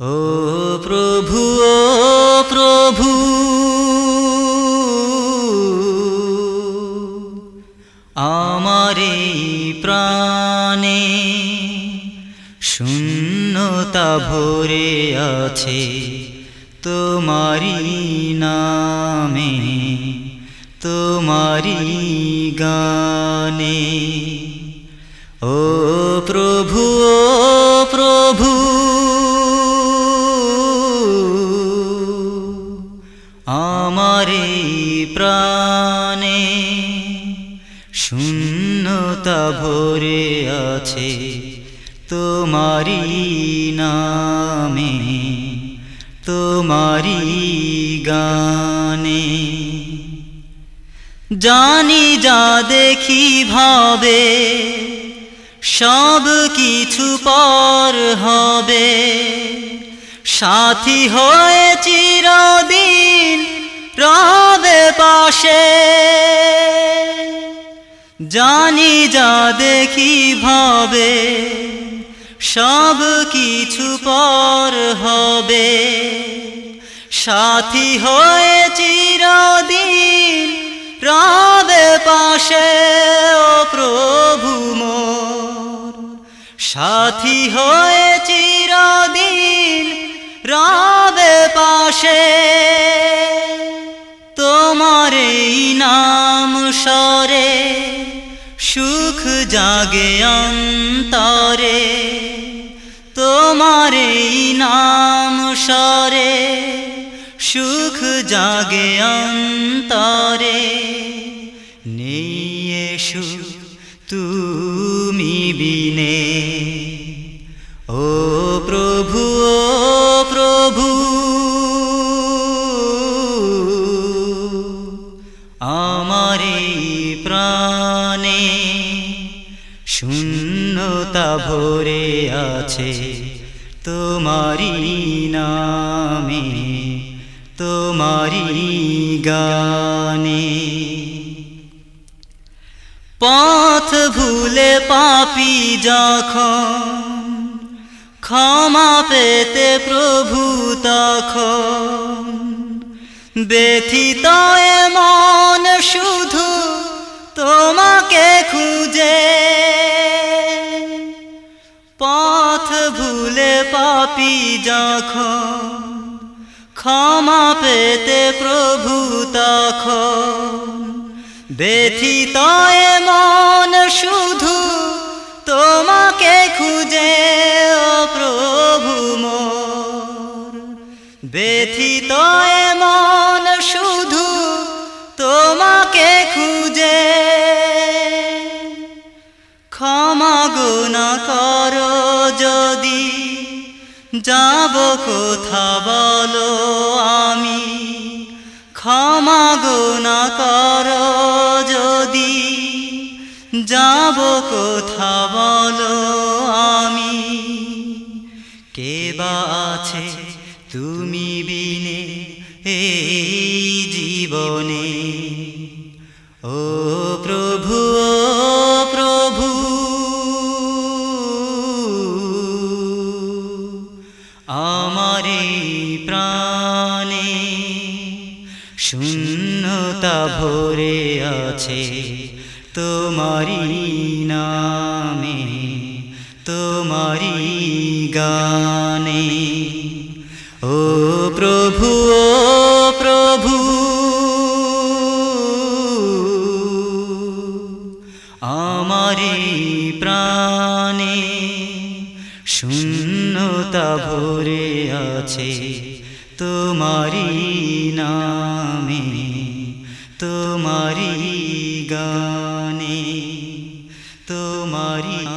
ও প্রভু ও প্রভু, আমার প্রাণে শূন্যতা ভরে আছে তোমারি নামে তোমারি গানে। ও প্রভু ও প্রভু আমার প্রাণে। শূন্যতা ভরে আছে তোমারি নামে তোমারি গানে। জানি যা দেখি ভাবে, সব কিছু পর হবে। সাথী হয়ে চিরদিন রবে পাশে। জানি যা দেখি ভাবে, সব কিছু পর হবে। সাথী হয়ে চিরদিন রবে পাশে, ও প্রভু মোর। সাথী হয়ে চিরদিন রবে পাশে। জাগে অন্তরে তোমার নাম সরে সুখ জাগে অন্তরে। নেই সুখ তুমি বিনে। শূন্যতা ভরে আছে তোমারি নামে তোমারি গানে। পথ ভুলে পাপি যখন ক্ষমা পেতে প্রভু তখন ব্যথিত মন শুধু তোমাকে খুঁজে পাপি যখন ক্ষমা পেতে প্রভু তখন ব্যথিত মন শুধু যাব কোথা বলো আমি? ক্ষমা গুণা করো যদি। যাব কোথা বলো আমি? কে বা আছে তুমি বিনে এই জীবনে? ও প্রভু প্রাণে শূন্যতা ভরে আছে তোমারি নামে তোমারি গানে। ও প্রভু ও প্রভু আমার প্রাণে শূন্যতা ভরে আছে তোমারি নামে তোমারি গানে তোমারি